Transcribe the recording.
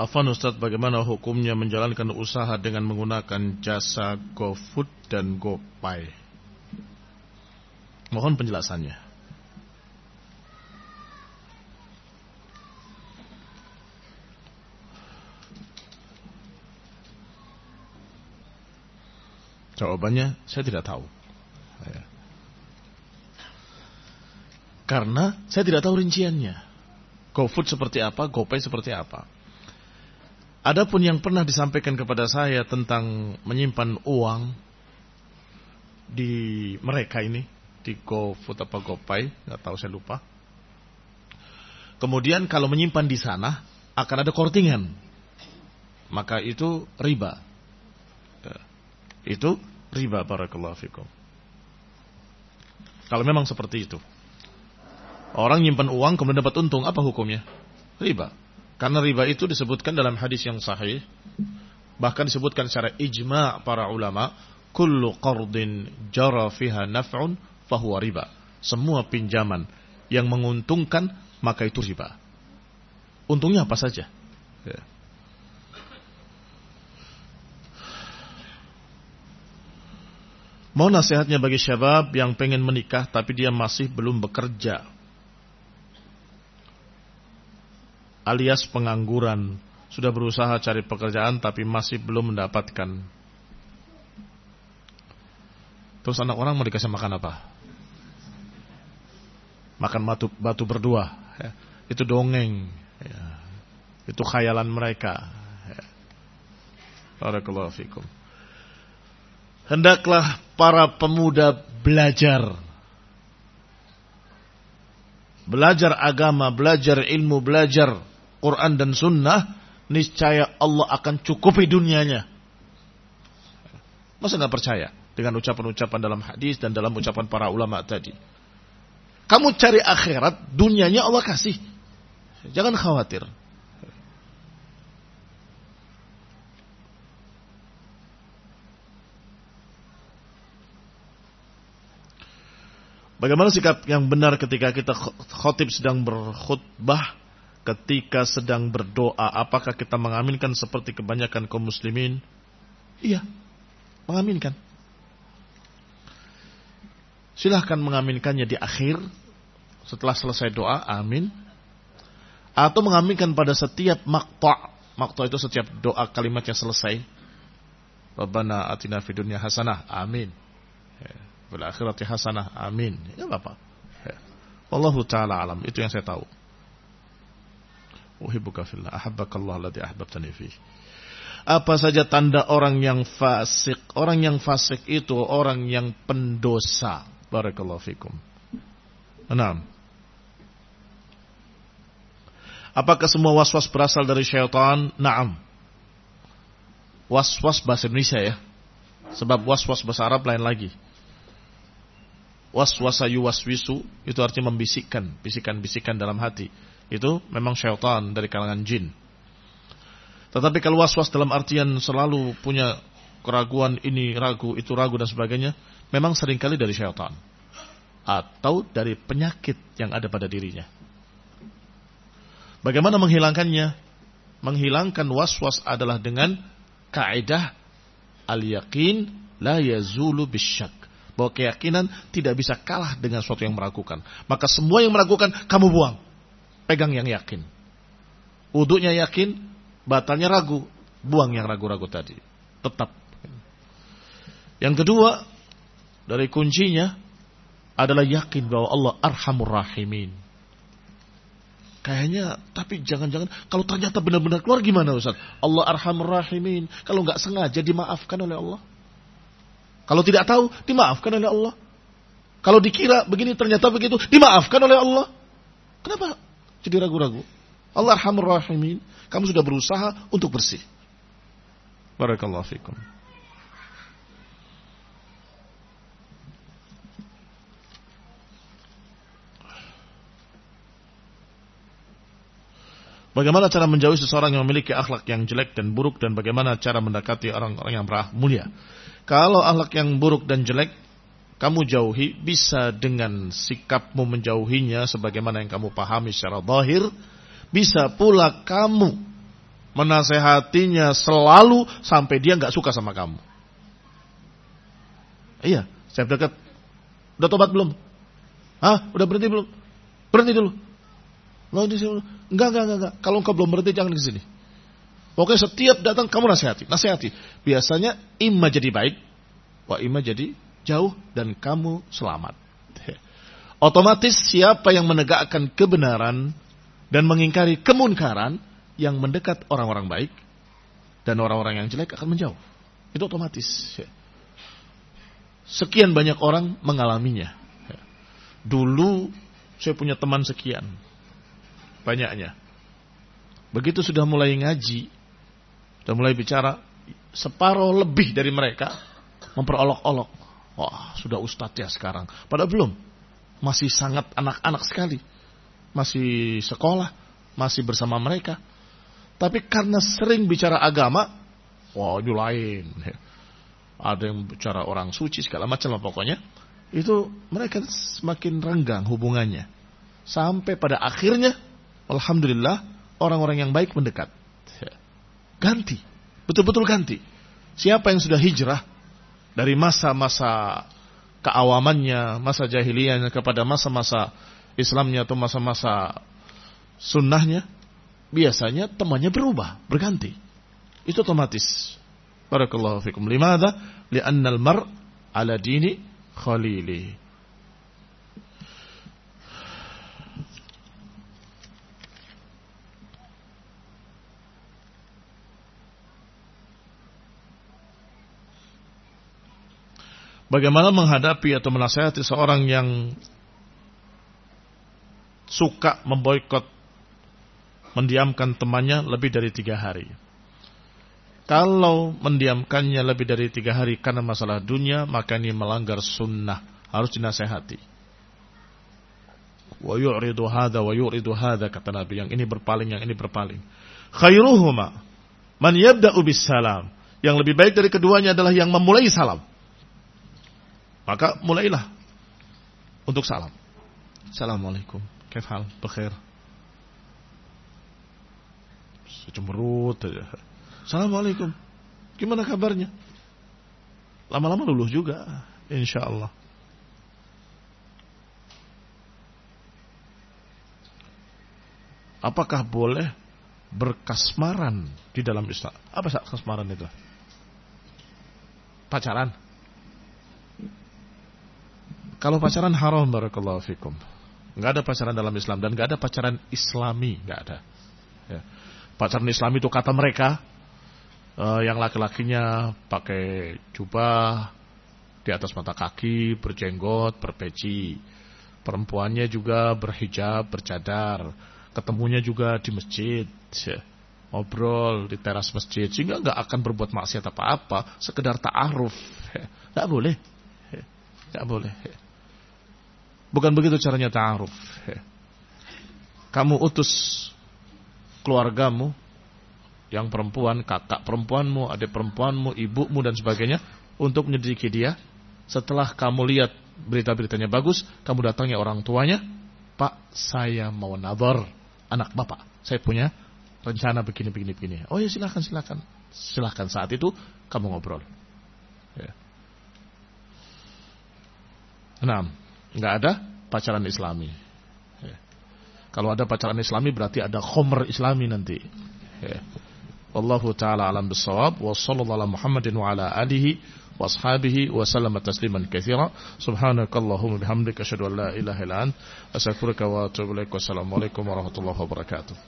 Afan Ustaz bagaimana hukumnya menjalankan usaha dengan menggunakan jasa GoFood dan GoPay? Mohon penjelasannya. Jawabannya saya tidak tahu. Karena saya tidak tahu rinciannya. GoFood seperti apa, GoPay seperti apa. Adapun yang pernah disampaikan kepada saya tentang menyimpan uang di mereka ini di GoFood apa GoPay, nggak tahu saya lupa. Kemudian kalau menyimpan di sana akan ada kortingan, maka itu riba. Ya. Itu riba barakallahu fikum. Kalau memang seperti itu. Orang nyimpan uang kemudian dapat untung, apa hukumnya? Riba. Karena riba itu disebutkan dalam hadis yang sahih, bahkan disebutkan secara ijma' para ulama, kullu qardin jara fiha naf'un fahuwa riba. Semua pinjaman yang menguntungkan maka itu riba. Untungnya apa saja? Ya. Mau nasihatnya bagi syabab yang pengen menikah tapi dia masih belum bekerja alias pengangguran, sudah berusaha cari pekerjaan tapi masih belum mendapatkan. Terus anak orang mau dikasih makan apa? Makan batu, batu berdua. Ya. Itu dongeng. Ya. Itu khayalan mereka. Ya. Hendaklah para pemuda belajar belajar agama, belajar ilmu, belajar Quran dan Sunnah, niscaya Allah akan cukupi dunianya. Masa nggak percaya dengan ucapan-ucapan dalam hadis dan dalam ucapan para ulama tadi? Kamu cari akhirat, dunianya Allah kasih. Jangan khawatir. Bagaimana sikap yang benar ketika kita khotib sedang berkhutbah ketika sedang berdoa, apakah kita mengaminkan seperti kebanyakan kaum muslimin? Iya, mengaminkan. Silahkan mengaminkannya di akhir, setelah selesai doa, amin. Atau mengaminkan pada setiap makta' makta' itu setiap doa kalimat yang selesai. Rabbana atina fid dunya hasanah, amin. Bil akhirati hasanah, amin. Ya Bapak. Wallahu taala alam, itu yang saya tahu. Uhibbuka fillah, ahabbakallah alladhi ahbabtani fih. Apa saja tanda orang yang fasik? Orang yang fasik itu orang yang pendosa. Barakallahu fikum. Enam. Apakah semua was-was berasal dari syaitan? Naam. Was-was bahasa Indonesia ya. Sebab was-was bahasa Arab lain lagi. Was-wasa itu artinya membisikkan, bisikan-bisikan dalam hati itu memang syaitan dari kalangan jin. Tetapi kalau was-was dalam artian selalu punya keraguan ini ragu, itu ragu dan sebagainya, memang sering kali dari syaitan. Atau dari penyakit yang ada pada dirinya. Bagaimana menghilangkannya? Menghilangkan was-was adalah dengan kaidah al-yaqin la yazulu bisyak. Bahwa keyakinan tidak bisa kalah dengan sesuatu yang meragukan. Maka semua yang meragukan, kamu buang pegang yang yakin. Uduknya yakin, batalnya ragu, buang yang ragu-ragu tadi. Tetap. Yang kedua, dari kuncinya adalah yakin bahwa Allah arhamur rahimin. Kayaknya, tapi jangan-jangan kalau ternyata benar-benar keluar gimana Ustaz? Allah arhamur rahimin. Kalau nggak sengaja dimaafkan oleh Allah. Kalau tidak tahu, dimaafkan oleh Allah. Kalau dikira begini ternyata begitu, dimaafkan oleh Allah. Kenapa jadi ragu-ragu. Allah arhamur rahimin. Kamu sudah berusaha untuk bersih. Barakallahu fikum. Bagaimana cara menjauhi seseorang yang memiliki akhlak yang jelek dan buruk dan bagaimana cara mendekati orang-orang yang mulia? Kalau akhlak yang buruk dan jelek kamu jauhi bisa dengan sikapmu menjauhinya sebagaimana yang kamu pahami secara zahir bisa pula kamu menasehatinya selalu sampai dia nggak suka sama kamu. Iya, saya dekat. Udah tobat belum? Ah, udah berhenti belum? Berhenti dulu. Lo di sini. Enggak, enggak, enggak, enggak. Kalau engkau belum berhenti jangan ke sini. Pokoknya setiap datang kamu nasihati, nasihati. Biasanya imma jadi baik, wa imma jadi jauh dan kamu selamat. Otomatis siapa yang menegakkan kebenaran dan mengingkari kemunkaran yang mendekat orang-orang baik dan orang-orang yang jelek akan menjauh. Itu otomatis. Sekian banyak orang mengalaminya. Dulu saya punya teman sekian. Banyaknya. Begitu sudah mulai ngaji, sudah mulai bicara, separuh lebih dari mereka memperolok-olok. Wah, sudah ustadz ya sekarang. Padahal belum. Masih sangat anak-anak sekali. Masih sekolah, masih bersama mereka. Tapi karena sering bicara agama, wah ini lain. Ada yang bicara orang suci segala macam lah pokoknya. Itu mereka semakin renggang hubungannya. Sampai pada akhirnya, Alhamdulillah, orang-orang yang baik mendekat. Ganti. Betul-betul ganti. Siapa yang sudah hijrah dari masa-masa keawamannya, masa jahiliyahnya kepada masa-masa Islamnya atau masa-masa sunnahnya, biasanya temannya berubah, berganti. Itu otomatis. Barakallahu fikum. Limada? Li'annal mar' ala dini khalili. Bagaimana menghadapi atau menasihati seorang yang suka memboikot, mendiamkan temannya lebih dari tiga hari. Kalau mendiamkannya lebih dari tiga hari karena masalah dunia, maka ini melanggar sunnah. Harus dinasehati. Wa yu'ridu hadha wa yu'ridu hadha, kata Nabi. Yang ini berpaling, yang ini berpaling. Khairuhuma man yabda'u bis salam. Yang lebih baik dari keduanya adalah yang memulai salam. Maka mulailah untuk salam. Assalamualaikum. Kaif hal? Bekhair. Cemberut aja. Assalamualaikum. Gimana kabarnya? Lama-lama luluh juga. Insya Allah. Apakah boleh berkasmaran di dalam Islam? Apa kasmaran itu? Pacaran? Kalau pacaran haram barakallahu fikum. Enggak ada pacaran dalam Islam dan enggak ada pacaran Islami, enggak ada. Ya. Pacaran Islami itu kata mereka uh, yang laki-lakinya pakai jubah di atas mata kaki, berjenggot, berpeci. Perempuannya juga berhijab, bercadar. Ketemunya juga di masjid. Ya. Ngobrol di teras masjid sehingga enggak akan berbuat maksiat apa-apa, sekedar ta'aruf. Enggak boleh. Enggak boleh. Bukan begitu caranya ta'aruf. Kamu utus keluargamu yang perempuan, kakak perempuanmu, adik perempuanmu, ibumu dan sebagainya untuk menyelidiki dia. Setelah kamu lihat berita-beritanya bagus, kamu datangi orang tuanya, Pak, saya mau nazar anak bapak. Saya punya rencana begini, begini, begini. Oh ya silahkan, silahkan. Silahkan saat itu kamu ngobrol. Ya. Enam nggak ada pacaran islami. Ya. Kalau ada pacaran islami berarti ada khomer islami nanti. Ya. Wallahu taala alam bisawab wa sallallahu ala Muhammadin wa ala alihi wa tasliman katsira subhanakallahumma bihamdika asyhadu an la ilaha illa warahmatullahi wabarakatuh